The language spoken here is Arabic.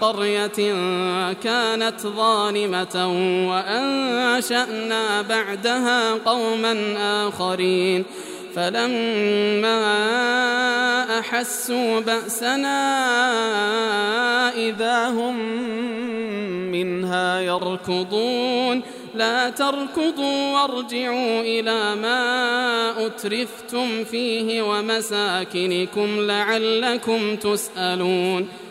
قرية كانت ظالمة وأنشأنا بعدها قوما آخرين فلما أحسوا بأسنا إذا هم منها يركضون لا تركضوا وارجعوا إلى ما أترفتم فيه ومساكنكم لعلكم تسألون